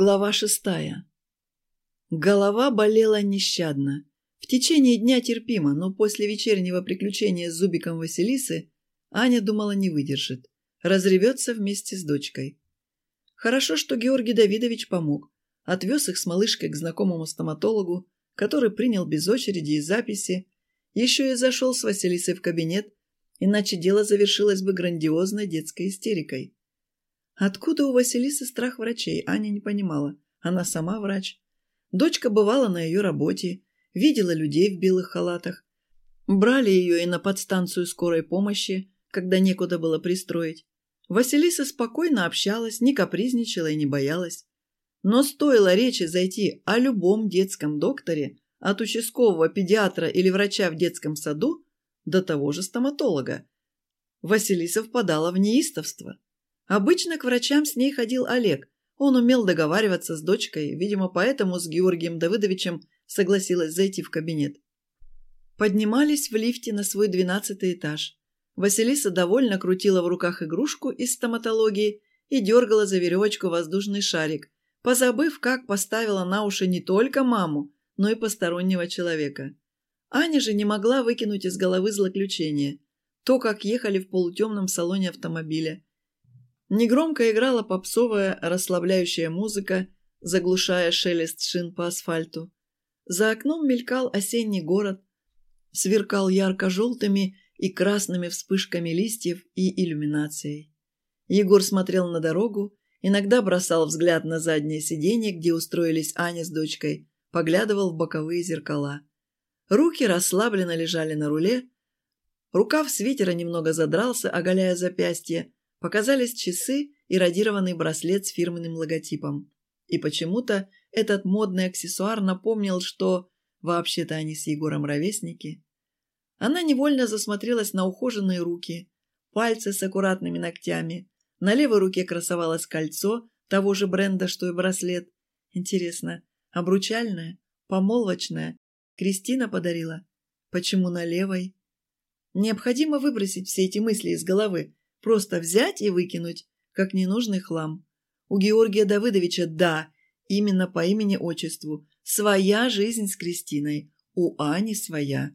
Глава шестая. Голова болела нещадно. В течение дня терпимо, но после вечернего приключения с зубиком Василисы Аня думала не выдержит. Разревется вместе с дочкой. Хорошо, что Георгий Давидович помог. Отвез их с малышкой к знакомому стоматологу, который принял без очереди и записи. Еще и зашел с Василисой в кабинет, иначе дело завершилось бы грандиозной детской истерикой. Откуда у Василисы страх врачей, Аня не понимала. Она сама врач. Дочка бывала на ее работе, видела людей в белых халатах. Брали ее и на подстанцию скорой помощи, когда некуда было пристроить. Василиса спокойно общалась, не капризничала и не боялась. Но стоило речи зайти о любом детском докторе, от участкового педиатра или врача в детском саду до того же стоматолога, Василиса впадала в неистовство. Обычно к врачам с ней ходил Олег. Он умел договариваться с дочкой, видимо, поэтому с Георгием Давыдовичем согласилась зайти в кабинет. Поднимались в лифте на свой двенадцатый этаж. Василиса довольно крутила в руках игрушку из стоматологии и дергала за веревочку воздушный шарик, позабыв, как поставила на уши не только маму, но и постороннего человека. Аня же не могла выкинуть из головы злоключение. То, как ехали в полутемном салоне автомобиля, Негромко играла попсовая расслабляющая музыка, заглушая шелест шин по асфальту. За окном мелькал осенний город, сверкал ярко-желтыми и красными вспышками листьев и иллюминацией. Егор смотрел на дорогу, иногда бросал взгляд на заднее сиденье, где устроились Аня с дочкой, поглядывал в боковые зеркала. Руки расслабленно лежали на руле, рукав свитера немного задрался, оголяя запястье, Показались часы и радированный браслет с фирменным логотипом. И почему-то этот модный аксессуар напомнил, что вообще-то они с Егором ровесники. Она невольно засмотрелась на ухоженные руки, пальцы с аккуратными ногтями. На левой руке красовалось кольцо того же бренда, что и браслет. Интересно, обручальное, помолвочное? Кристина подарила? Почему на левой? Необходимо выбросить все эти мысли из головы, Просто взять и выкинуть, как ненужный хлам. У Георгия Давыдовича, да, именно по имени-отчеству, своя жизнь с Кристиной, у Ани своя.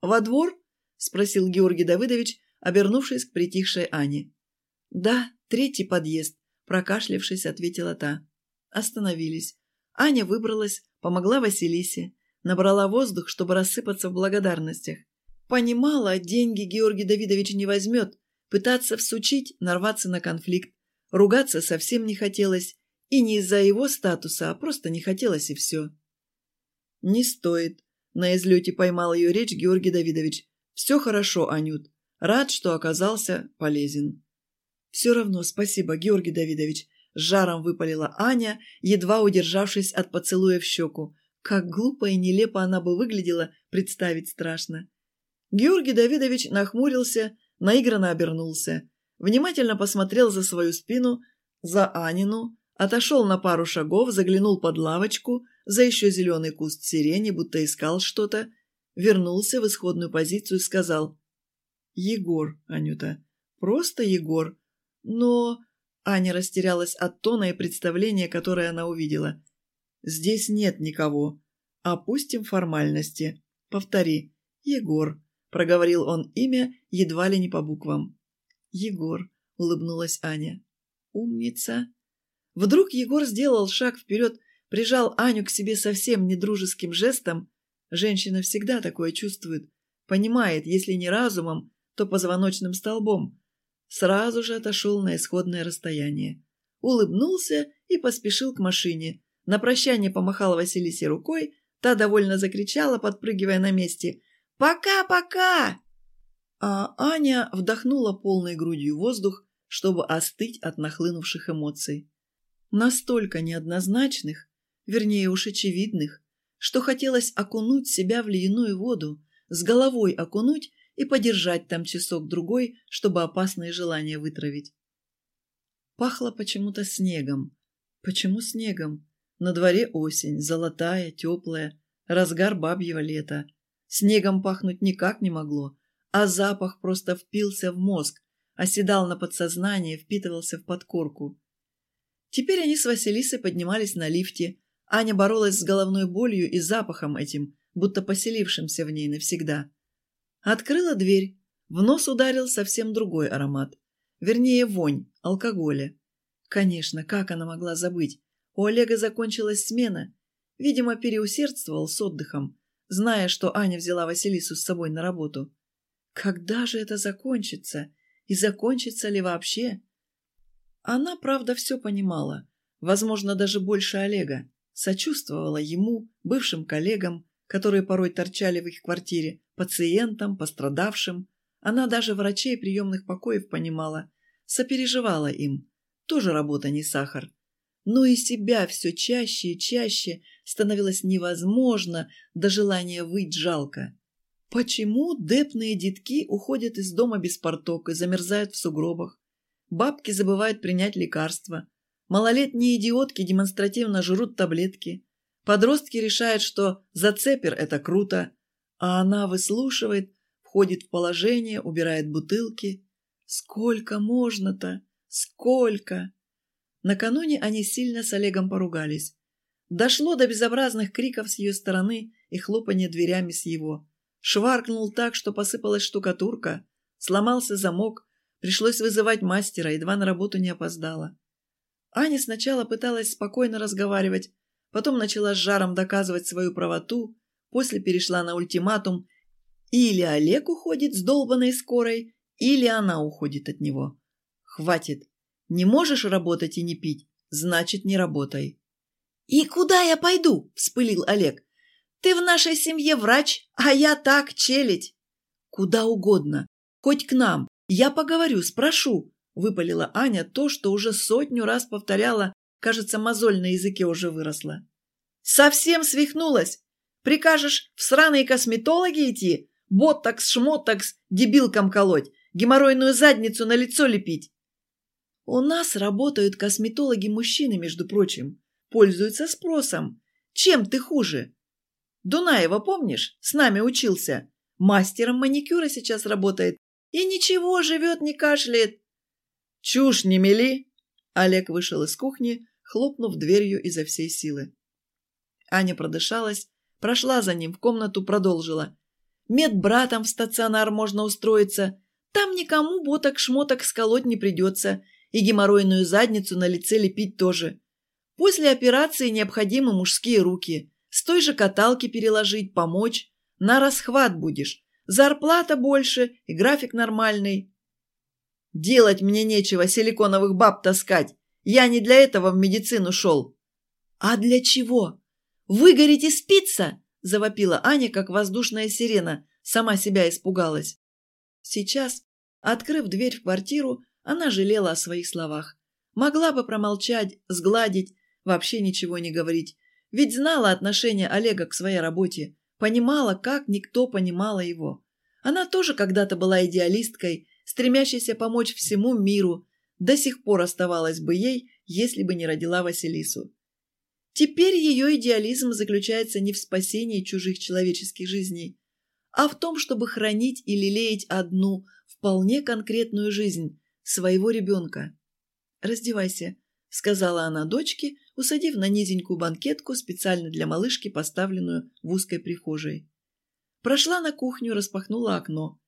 «Во двор?» – спросил Георгий Давыдович, обернувшись к притихшей Ане. «Да, третий подъезд», – прокашлявшись, ответила та. Остановились. Аня выбралась, помогла Василисе, набрала воздух, чтобы рассыпаться в благодарностях. Понимала, деньги Георгий Давидович не возьмет, Пытаться всучить, нарваться на конфликт. Ругаться совсем не хотелось. И не из-за его статуса, а просто не хотелось и все. «Не стоит», — на излете поймал ее речь Георгий Давидович. «Все хорошо, Анют. Рад, что оказался полезен». «Все равно спасибо, Георгий Давидович», — жаром выпалила Аня, едва удержавшись от поцелуя в щеку. Как глупо и нелепо она бы выглядела, представить страшно. Георгий Давидович нахмурился, наигранно обернулся, внимательно посмотрел за свою спину, за Анину, отошел на пару шагов, заглянул под лавочку, за еще зеленый куст сирени, будто искал что-то, вернулся в исходную позицию и сказал «Егор, Анюта, просто Егор, но...» Аня растерялась от тона и представления, которое она увидела. «Здесь нет никого. Опустим формальности. Повтори. Егор проговорил он имя едва ли не по буквам. «Егор», — улыбнулась Аня. «Умница». Вдруг Егор сделал шаг вперед, прижал Аню к себе совсем недружеским жестом. Женщина всегда такое чувствует, понимает, если не разумом, то позвоночным столбом. Сразу же отошел на исходное расстояние. Улыбнулся и поспешил к машине. На прощание помахал Василисе рукой, та довольно закричала, подпрыгивая на месте – «Пока-пока!» А Аня вдохнула полной грудью воздух, чтобы остыть от нахлынувших эмоций. Настолько неоднозначных, вернее уж очевидных, что хотелось окунуть себя в ледяную воду, с головой окунуть и подержать там часок-другой, чтобы опасные желания вытравить. Пахло почему-то снегом. Почему снегом? На дворе осень, золотая, теплая, разгар бабьего лета. Снегом пахнуть никак не могло, а запах просто впился в мозг, оседал на подсознание, впитывался в подкорку. Теперь они с Василисой поднимались на лифте. Аня боролась с головной болью и запахом этим, будто поселившимся в ней навсегда. Открыла дверь. В нос ударил совсем другой аромат. Вернее, вонь алкоголя. Конечно, как она могла забыть? У Олега закончилась смена. Видимо, переусердствовал с отдыхом, зная, что Аня взяла Василису с собой на работу. Когда же это закончится? И закончится ли вообще? Она, правда, все понимала. Возможно, даже больше Олега. Сочувствовала ему, бывшим коллегам, которые порой торчали в их квартире, пациентам, пострадавшим. Она даже врачей приемных покоев понимала, сопереживала им. Тоже работа не сахар. Но и себя все чаще и чаще становилось невозможно, до желания выть жалко. Почему депные детки уходят из дома без порток и замерзают в сугробах? Бабки забывают принять лекарства. Малолетние идиотки демонстративно жрут таблетки. Подростки решают, что зацепер – это круто, а она выслушивает, входит в положение, убирает бутылки. Сколько можно-то? Сколько? Накануне они сильно с Олегом поругались. Дошло до безобразных криков с ее стороны и хлопания дверями с его. Шваркнул так, что посыпалась штукатурка, сломался замок, пришлось вызывать мастера, едва на работу не опоздала. Аня сначала пыталась спокойно разговаривать, потом начала с жаром доказывать свою правоту, после перешла на ультиматум или Олег уходит с долбанной скорой, или она уходит от него. Хватит. Не можешь работать и не пить, значит, не работай. «И куда я пойду?» – вспылил Олег. Ты в нашей семье врач, а я так, челядь. Куда угодно, хоть к нам. Я поговорю, спрошу, выпалила Аня то, что уже сотню раз повторяла, кажется, мозоль на языке уже выросла. Совсем свихнулась? Прикажешь в сраные косметологи идти? Ботокс-шмотокс дебилкам колоть, геморройную задницу на лицо лепить? У нас работают косметологи-мужчины, между прочим. Пользуются спросом. Чем ты хуже? Дунаева, помнишь? С нами учился. Мастером маникюра сейчас работает. И ничего, живет, не кашляет. Чушь не мели. Олег вышел из кухни, хлопнув дверью изо всей силы. Аня продышалась, прошла за ним в комнату, продолжила. Медбратом в стационар можно устроиться. Там никому боток-шмоток сколоть не придется. И геморройную задницу на лице лепить тоже. После операции необходимы мужские руки. С той же каталки переложить, помочь. На расхват будешь. Зарплата больше и график нормальный. Делать мне нечего силиконовых баб таскать. Я не для этого в медицину шел. А для чего? Выгореть и спиться? Завопила Аня, как воздушная сирена. Сама себя испугалась. Сейчас, открыв дверь в квартиру, она жалела о своих словах. Могла бы промолчать, сгладить, вообще ничего не говорить. Ведь знала отношение Олега к своей работе, понимала, как никто понимала его. Она тоже когда-то была идеалисткой, стремящейся помочь всему миру, до сих пор оставалась бы ей, если бы не родила Василису. Теперь ее идеализм заключается не в спасении чужих человеческих жизней, а в том, чтобы хранить и лелеять одну, вполне конкретную жизнь, своего ребенка. «Раздевайся», — сказала она дочке, усадив на низенькую банкетку, специально для малышки, поставленную в узкой прихожей. Прошла на кухню, распахнула окно.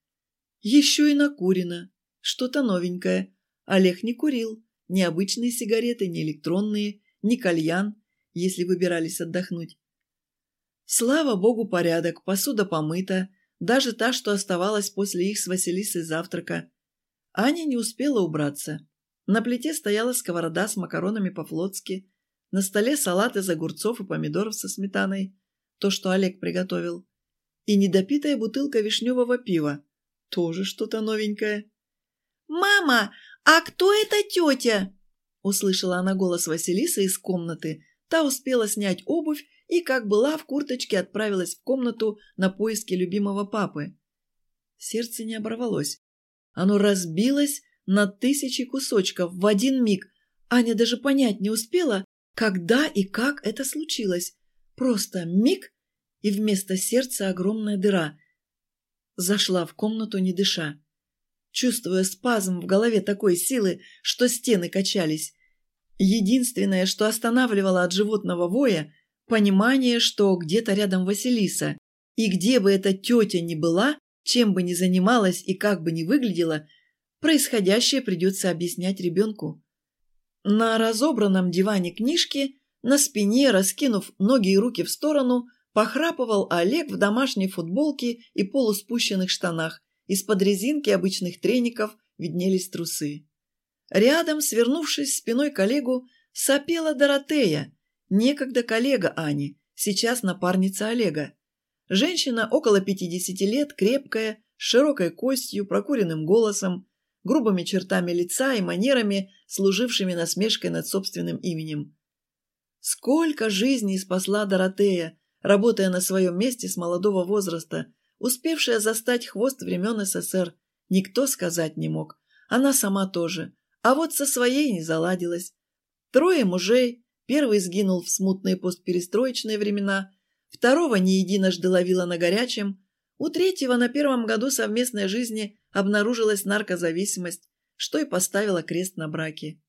Еще и накурено. Что-то новенькое. Олег не курил. Ни обычные сигареты, ни электронные, ни кальян, если выбирались отдохнуть. Слава богу, порядок, посуда помыта, даже та, что оставалась после их с Василисой завтрака. Аня не успела убраться. На плите стояла сковорода с макаронами по-флотски, на столе салат из огурцов и помидоров со сметаной, то, что Олег приготовил, и недопитая бутылка вишневого пива, тоже что-то новенькое. «Мама, а кто эта тетя?» Услышала она голос Василисы из комнаты. Та успела снять обувь и, как была в курточке, отправилась в комнату на поиски любимого папы. Сердце не оборвалось. Оно разбилось на тысячи кусочков в один миг. Аня даже понять не успела, когда и как это случилось? Просто миг, и вместо сердца огромная дыра. Зашла в комнату, не дыша. Чувствуя спазм в голове такой силы, что стены качались. Единственное, что останавливало от животного воя – понимание, что где-то рядом Василиса, и где бы эта тетя ни была, чем бы ни занималась и как бы ни выглядела, происходящее придется объяснять ребенку. На разобранном диване книжки, на спине, раскинув ноги и руки в сторону, похрапывал Олег в домашней футболке и полуспущенных штанах. Из-под резинки обычных треников виднелись трусы. Рядом, свернувшись спиной к Олегу, сопела Доротея, некогда коллега Ани, сейчас напарница Олега. Женщина около 50 лет, крепкая, с широкой костью, прокуренным голосом, грубыми чертами лица и манерами, служившими насмешкой над собственным именем. Сколько жизней спасла Доротея, работая на своем месте с молодого возраста, успевшая застать хвост времен СССР, никто сказать не мог. Она сама тоже. А вот со своей не заладилась. Трое мужей, первый сгинул в смутные постперестроечные времена, второго не единожды ловила на горячем, у третьего на первом году совместной жизни обнаружилась наркозависимость, что и поставило крест на браке.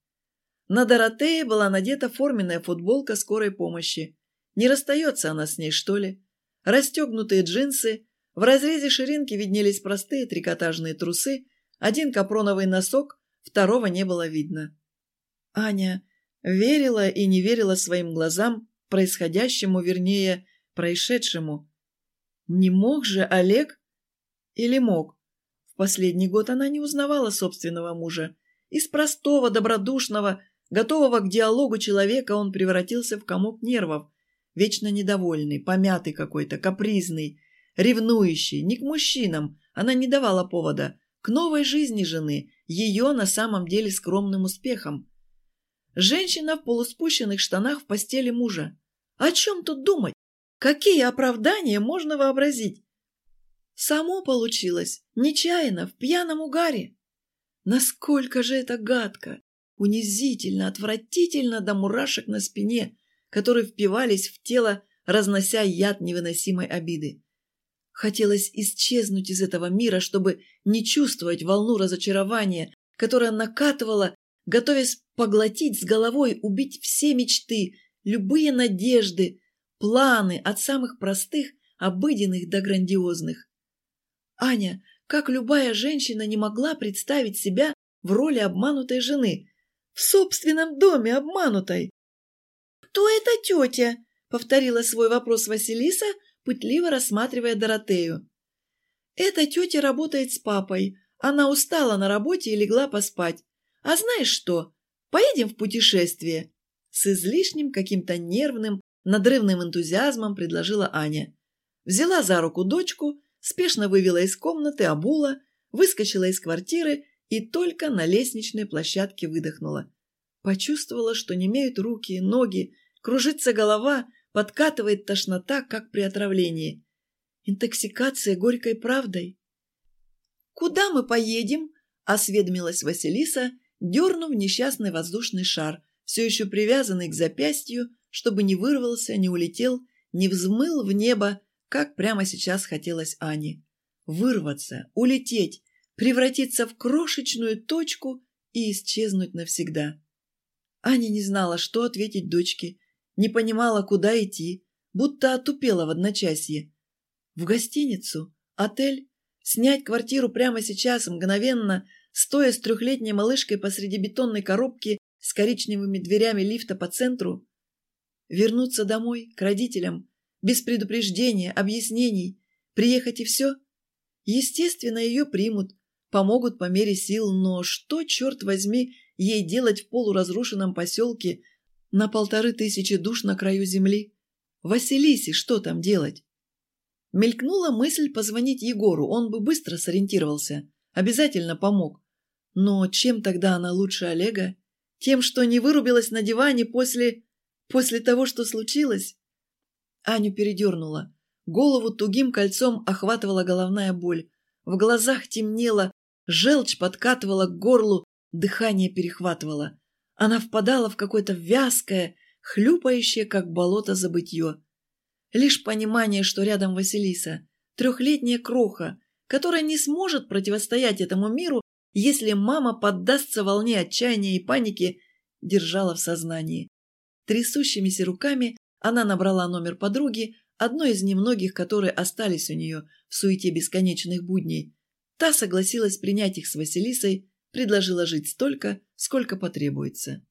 На Доротее была надета форменная футболка скорой помощи. Не расстается она с ней, что ли? Расстегнутые джинсы, в разрезе ширинки виднелись простые трикотажные трусы, один капроновый носок, второго не было видно. Аня верила и не верила своим глазам, происходящему, вернее, происшедшему. Не мог же Олег? Или мог? В последний год она не узнавала собственного мужа. Из простого, добродушного, готового к диалогу человека он превратился в комок нервов, вечно недовольный, помятый какой-то, капризный, ревнующий, не к мужчинам, она не давала повода, к новой жизни жены, ее на самом деле скромным успехом. Женщина в полуспущенных штанах в постели мужа. О чем тут думать? Какие оправдания можно вообразить? Само получилось, нечаянно, в пьяном угаре. Насколько же это гадко, унизительно, отвратительно до мурашек на спине, которые впивались в тело, разнося яд невыносимой обиды. Хотелось исчезнуть из этого мира, чтобы не чувствовать волну разочарования, которая накатывала, готовясь поглотить с головой, убить все мечты, любые надежды, планы от самых простых, обыденных до грандиозных. Аня, как любая женщина, не могла представить себя в роли обманутой жены, в собственном доме обманутой. «Кто эта тетя?» — повторила свой вопрос Василиса, пытливо рассматривая Доротею. «Эта тетя работает с папой. Она устала на работе и легла поспать. А знаешь что? Поедем в путешествие?» С излишним каким-то нервным, надрывным энтузиазмом предложила Аня. Взяла за руку дочку, спешно вывела из комнаты, обула, выскочила из квартиры и только на лестничной площадке выдохнула. Почувствовала, что немеют руки, ноги, кружится голова, подкатывает тошнота, как при отравлении. Интоксикация горькой правдой. «Куда мы поедем?» – осведомилась Василиса, дернув несчастный воздушный шар, все еще привязанный к запястью, чтобы не вырвался, не улетел, не взмыл в небо, как прямо сейчас хотелось Ане. Вырваться, улететь, превратиться в крошечную точку и исчезнуть навсегда. Аня не знала, что ответить дочке, не понимала, куда идти, будто отупела в одночасье. В гостиницу, отель, снять квартиру прямо сейчас, мгновенно, стоя с трехлетней малышкой посреди бетонной коробки с коричневыми дверями лифта по центру, вернуться домой, к родителям, без предупреждения, объяснений, приехать и все? Естественно, ее примут, помогут по мере сил, но что, черт возьми, ей делать в полуразрушенном поселке – на полторы тысячи душ на краю земли. Василисе что там делать? Мелькнула мысль позвонить Егору, он бы быстро сориентировался, обязательно помог. Но чем тогда она лучше Олега? Тем, что не вырубилась на диване после... после того, что случилось? Аню передернула. Голову тугим кольцом охватывала головная боль. В глазах темнело, желчь подкатывала к горлу, дыхание перехватывало. Она впадала в какое-то вязкое, хлюпающее, как болото, забытье. Лишь понимание, что рядом Василиса, трехлетняя кроха, которая не сможет противостоять этому миру, если мама поддастся волне отчаяния и паники, держала в сознании. Трясущимися руками она набрала номер подруги, одной из немногих, которые остались у нее в суете бесконечных будней. Та согласилась принять их с Василисой, предложила жить столько, сколько потребуется.